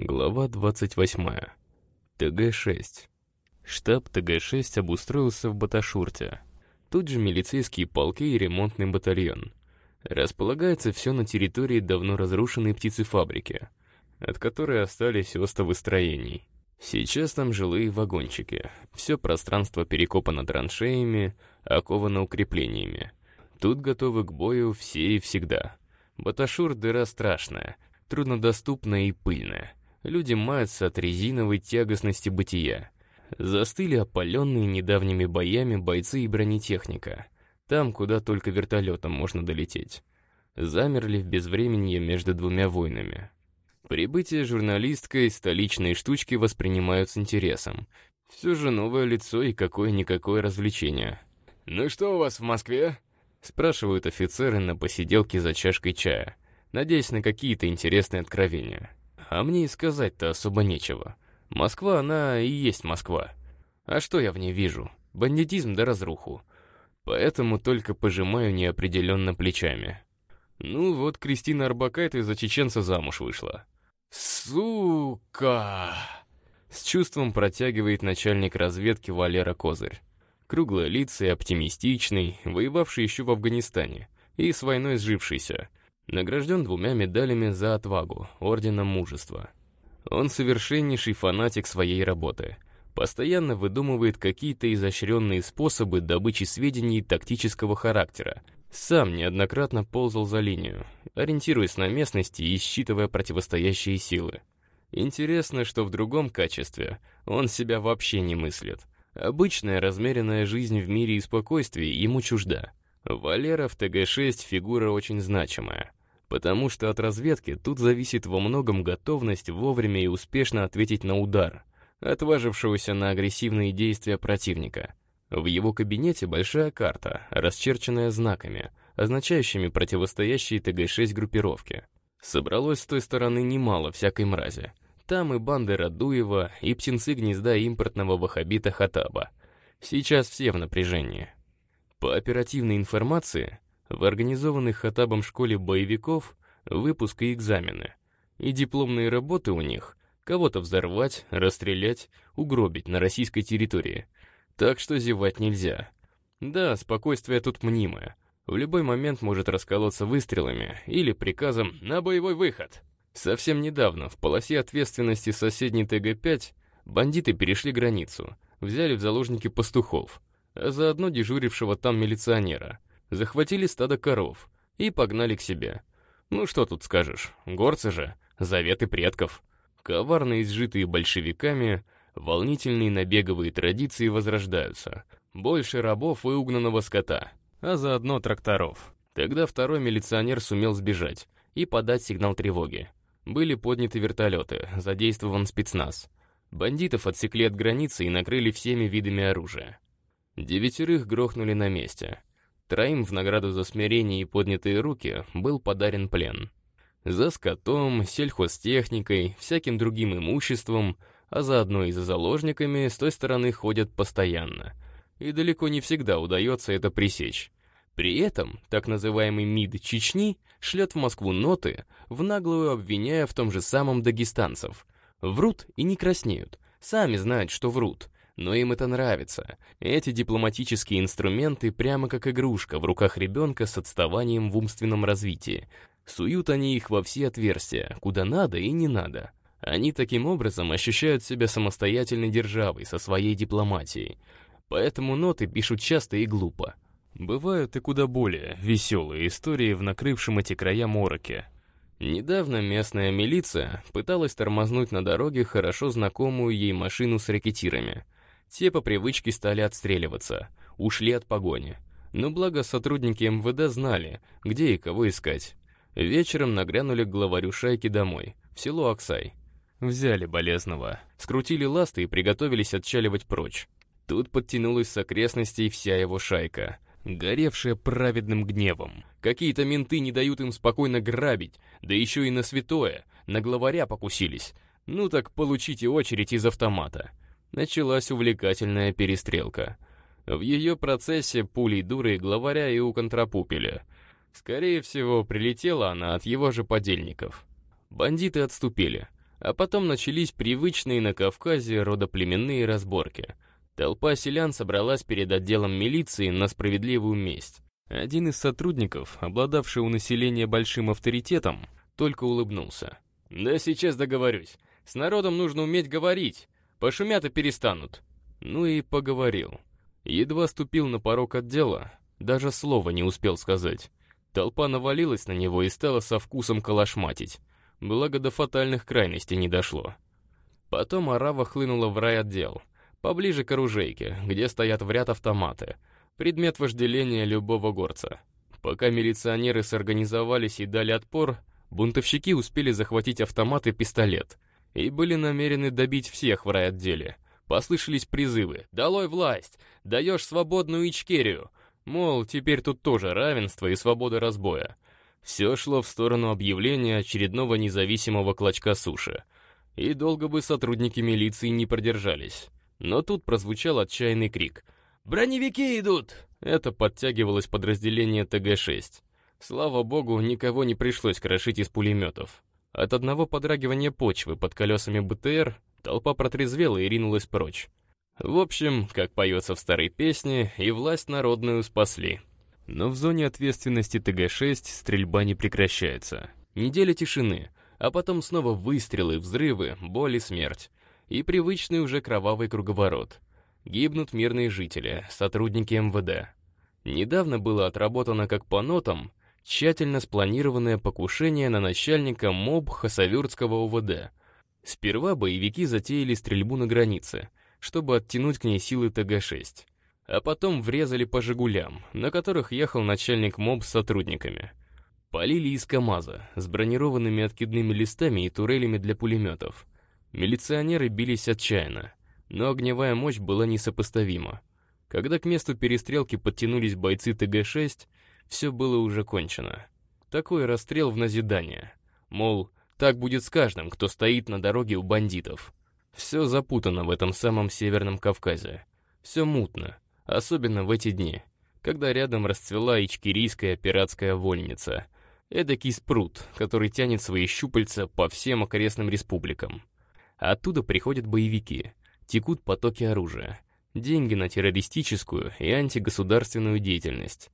Глава 28. ТГ-6. Штаб ТГ-6 обустроился в Баташурте. Тут же милицейские полки и ремонтный батальон. Располагается все на территории давно разрушенной птицефабрики, от которой остались остовы строений. Сейчас там жилые вагончики. Все пространство перекопано траншеями, оковано укреплениями. Тут готовы к бою все и всегда. Баташур — дыра страшная, труднодоступная и пыльная. Люди маются от резиновой тягостности бытия. Застыли опаленные недавними боями бойцы и бронетехника. Там, куда только вертолетом можно долететь. Замерли в безвременье между двумя войнами. Прибытие журналисткой столичные штучки воспринимают с интересом. Все же новое лицо и какое-никакое развлечение. «Ну что у вас в Москве?» Спрашивают офицеры на посиделке за чашкой чая, надеясь на какие-то интересные откровения. А мне и сказать-то особо нечего. Москва, она и есть Москва. А что я в ней вижу? Бандитизм да разруху. Поэтому только пожимаю неопределенно плечами. Ну вот Кристина Арбакайте за чеченца замуж вышла. «Сука!» С чувством протягивает начальник разведки Валера Козырь. Круглолицый, оптимистичный, воевавший еще в Афганистане и с войной сжившийся. Награжден двумя медалями за отвагу, орденом мужества. Он совершеннейший фанатик своей работы. Постоянно выдумывает какие-то изощренные способы добычи сведений тактического характера, сам неоднократно ползал за линию, ориентируясь на местности и считывая противостоящие силы. Интересно, что в другом качестве он себя вообще не мыслит. Обычная размеренная жизнь в мире и спокойствии ему чужда. Валера в ТГ-6 фигура очень значимая, потому что от разведки тут зависит во многом готовность вовремя и успешно ответить на удар, отважившегося на агрессивные действия противника — в его кабинете большая карта, расчерченная знаками, означающими противостоящие ТГ-6 группировки. Собралось с той стороны немало всякой мрази. Там и банды Радуева, и птенцы гнезда импортного вахабита Хатаба. Сейчас все в напряжении. По оперативной информации, в организованных Хатабом школе боевиков выпуск и экзамены. И дипломные работы у них — кого-то взорвать, расстрелять, угробить на российской территории — так что зевать нельзя. Да, спокойствие тут мнимое. В любой момент может расколоться выстрелами или приказом «на боевой выход». Совсем недавно в полосе ответственности соседней ТГ-5 бандиты перешли границу, взяли в заложники пастухов, а заодно дежурившего там милиционера, захватили стадо коров и погнали к себе. Ну что тут скажешь, горцы же, заветы предков. Коварно изжитые большевиками — Волнительные набеговые традиции возрождаются. Больше рабов и угнанного скота, а заодно тракторов. Тогда второй милиционер сумел сбежать и подать сигнал тревоги. Были подняты вертолеты, задействован спецназ. Бандитов отсекли от границы и накрыли всеми видами оружия. Девятерых грохнули на месте. Троим в награду за смирение и поднятые руки был подарен плен. За скотом, сельхозтехникой, всяким другим имуществом — а заодно и за заложниками с той стороны ходят постоянно. И далеко не всегда удается это пресечь. При этом так называемый МИД Чечни шлет в Москву ноты, в наглую обвиняя в том же самом дагестанцев. Врут и не краснеют, сами знают, что врут, но им это нравится. Эти дипломатические инструменты прямо как игрушка в руках ребенка с отставанием в умственном развитии. Суют они их во все отверстия, куда надо и не надо. Они таким образом ощущают себя самостоятельной державой со своей дипломатией. Поэтому ноты пишут часто и глупо. Бывают и куда более веселые истории в накрывшем эти края мороке. Недавно местная милиция пыталась тормознуть на дороге хорошо знакомую ей машину с ракетирами. Те по привычке стали отстреливаться, ушли от погони. Но благо сотрудники МВД знали, где и кого искать. Вечером нагрянули к главарю шайки домой, в село Аксай. Взяли болезного, скрутили ласты и приготовились отчаливать прочь. Тут подтянулась с окрестностей вся его шайка, горевшая праведным гневом. Какие-то менты не дают им спокойно грабить, да еще и на святое, на главаря покусились. Ну так получите очередь из автомата. Началась увлекательная перестрелка. В ее процессе пулей дуры главаря и уконтрапупили. Скорее всего, прилетела она от его же подельников. Бандиты отступили — А потом начались привычные на Кавказе родоплеменные разборки. Толпа селян собралась перед отделом милиции на справедливую месть. Один из сотрудников, обладавший у населения большим авторитетом, только улыбнулся. «Да сейчас договорюсь. С народом нужно уметь говорить. Пошумят и перестанут». Ну и поговорил. Едва ступил на порог отдела, даже слова не успел сказать. Толпа навалилась на него и стала со вкусом калашматить. Благо до фатальных крайностей не дошло. Потом арава хлынула в райотдел, поближе к оружейке, где стоят в ряд автоматы. Предмет вожделения любого горца. Пока милиционеры сорганизовались и дали отпор, бунтовщики успели захватить автомат и пистолет. И были намерены добить всех в райотделе. Послышались призывы «Долой власть! Даешь свободную Ичкерию!» Мол, теперь тут тоже равенство и свобода разбоя. Все шло в сторону объявления очередного независимого клочка суши. И долго бы сотрудники милиции не продержались. Но тут прозвучал отчаянный крик. «Броневики идут!» Это подтягивалось подразделение ТГ-6. Слава богу, никого не пришлось крошить из пулеметов. От одного подрагивания почвы под колесами БТР толпа протрезвела и ринулась прочь. В общем, как поется в старой песне, и власть народную спасли. Но в зоне ответственности ТГ-6 стрельба не прекращается. Неделя тишины, а потом снова выстрелы, взрывы, боль и смерть. И привычный уже кровавый круговорот. Гибнут мирные жители, сотрудники МВД. Недавно было отработано как по нотам тщательно спланированное покушение на начальника МОБ Хасавюртского УВД. Сперва боевики затеяли стрельбу на границе, чтобы оттянуть к ней силы ТГ-6. А потом врезали по «Жигулям», на которых ехал начальник МОБ с сотрудниками. Полили из КАМАЗа, с бронированными откидными листами и турелями для пулеметов. Милиционеры бились отчаянно, но огневая мощь была несопоставима. Когда к месту перестрелки подтянулись бойцы ТГ-6, все было уже кончено. Такой расстрел в назидание. Мол, так будет с каждым, кто стоит на дороге у бандитов. Все запутано в этом самом Северном Кавказе. Все мутно, особенно в эти дни, когда рядом расцвела ичкирийская пиратская вольница. Эдакий спрут, который тянет свои щупальца по всем окрестным республикам. Оттуда приходят боевики, текут потоки оружия, деньги на террористическую и антигосударственную деятельность.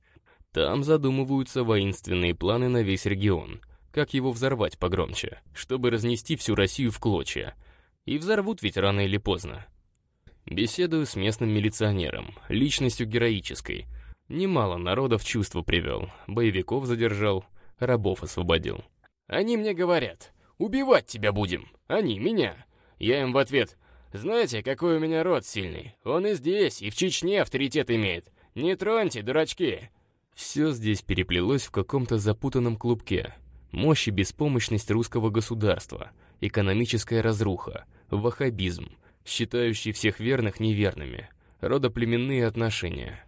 Там задумываются воинственные планы на весь регион, как его взорвать погромче, чтобы разнести всю Россию в клочья — и взорвут ведь рано или поздно. Беседую с местным милиционером, личностью героической. Немало народа в чувство привел, боевиков задержал, рабов освободил. Они мне говорят, убивать тебя будем, они меня. Я им в ответ, знаете, какой у меня род сильный. Он и здесь, и в Чечне авторитет имеет. Не троньте, дурачки. Все здесь переплелось в каком-то запутанном клубке. Мощь и беспомощность русского государства, экономическая разруха, ваххабизм, считающий всех верных неверными, родоплеменные отношения.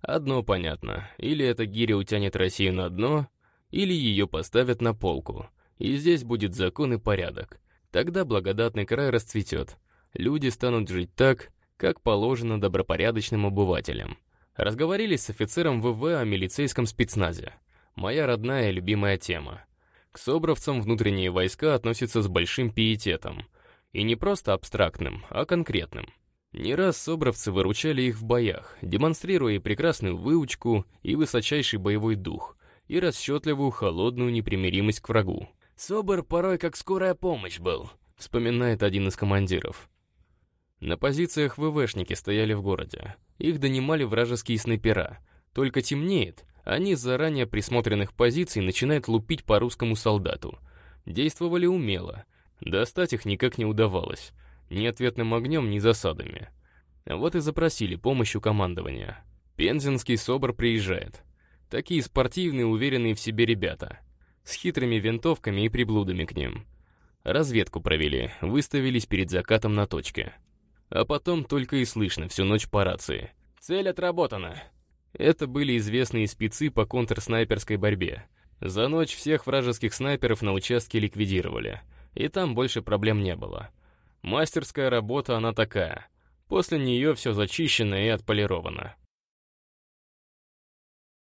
Одно понятно, или эта гиря утянет Россию на дно, или ее поставят на полку, и здесь будет закон и порядок. Тогда благодатный край расцветет, люди станут жить так, как положено добропорядочным обывателям. Разговорились с офицером ВВ о милицейском спецназе. Моя родная и любимая тема. К собровцам внутренние войска относятся с большим пиететом — и не просто абстрактным, а конкретным. Не раз собровцы выручали их в боях, демонстрируя прекрасную выучку, и высочайший боевой дух, и расчетливую холодную непримиримость к врагу. «Собор порой как скорая помощь был», — вспоминает один из командиров. На позициях ВВшники стояли в городе. Их донимали вражеские снайпера. Только темнеет, они с заранее присмотренных позиций начинают лупить по русскому солдату. Действовали умело, Достать их никак не удавалось. Ни ответным огнем, ни засадами. Вот и запросили помощь у командования. Пензенский СОБР приезжает. Такие спортивные, уверенные в себе ребята. С хитрыми винтовками и приблудами к ним. Разведку провели, выставились перед закатом на точке. А потом только и слышно всю ночь по рации. «Цель отработана!» Это были известные спецы по контрснайперской борьбе. За ночь всех вражеских снайперов на участке ликвидировали и там больше проблем не было. Мастерская работа она такая. После нее все зачищено и отполировано.